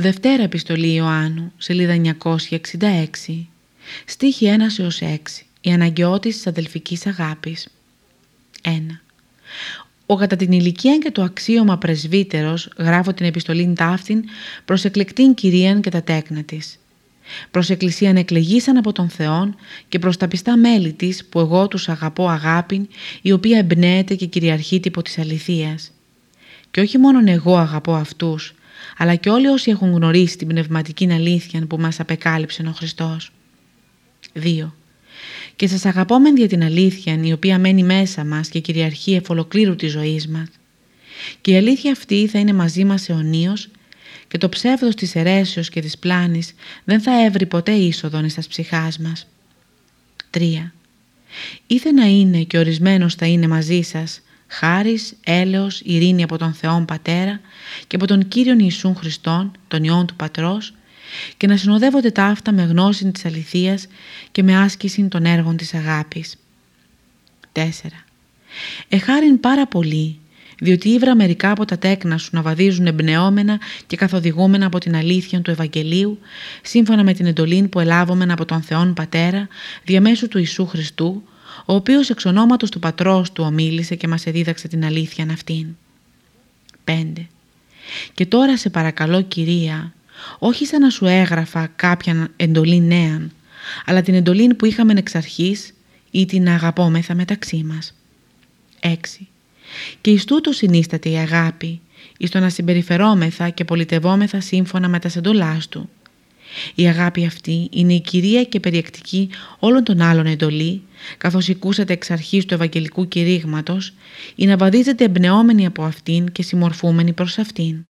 Δευτέρα επιστολή Ιωάννου, σελίδα 966, στίχη 1 έως 6, η αναγκαιότηση της αδελφικής αγάπης. 1. Ο κατά την ηλικία και το αξίωμα πρεσβύτερος, γράφω την επιστολή ταύτην, προς εκλεκτήν κυρίαν και τα τέκνα της. Προς εκκλησίαν εκλεγήσαν από τον Θεόν και προς τα πιστά μέλη της, που εγώ τους αγαπώ αγάπην, η οποία εμπνέεται και κυριαρχεί τύπο της αληθείας. Και όχι μόνον εγώ αγαπώ αυτούς, αλλά και όλοι όσοι έχουν γνωρίσει την πνευματική αλήθεια που μας απεκάλυψε ο Χριστός. 2. Και σας αγαπώ μεν για την αλήθεια η οποία μένει μέσα μας και κυριαρχεί εφ' ολοκλήρου της ζωής μας. Και η αλήθεια αυτή θα είναι μαζί μας αιωνίως και το ψεύδος της αιρέσεως και της πλάνης δεν θα έβρει ποτέ είσοδον εις τας ψυχάς μας. 3. Ήθε να είναι και ορισμένος θα είναι μαζί σας χάρις, έλεος, ειρήνη από τον Θεόν Πατέρα και από τον Κύριον Ιησούν Χριστόν, τον Υιόν του Πατρός, και να συνοδεύονται τα αυτά με γνώση της αληθείας και με άσκηση των έργων της αγάπης. 4. Εχάριν πάρα πολύ, διότι ήβρα μερικά από τα τέκνα σου να βαδίζουν εμπνεόμενα και καθοδηγούμενα από την αλήθεια του Ευαγγελίου, σύμφωνα με την εντολή που ελάβομεν από τον Θεόν Πατέρα, διαμέσου του Ιησού Χριστού, ο οποίος εξ ονόματος του πατρός του ομίλησε και μας εδίδαξε την αλήθεια αυτήν. 5. Και τώρα σε παρακαλώ κυρία, όχι σαν να σου έγραφα κάποια εντολή νέα, αλλά την εντολή που είχαμε εξ αρχής ή την αγαπόμεθα μεταξύ μας. 6. Και εις τούτο συνίσταται η αγάπη, εις το να συμπεριφερόμεθα και πολιτευόμεθα σύμφωνα με τα εντολάς του. Η αγάπη αυτή είναι η κυρία και περιεκτική όλων των άλλων εντολή, καθώς οικούσατε εξ αρχής του Ευαγγελικού κηρύγματος, ή να βαδίζετε εμπνεόμενοι από αυτήν και συμμορφούμενοι προς αυτήν.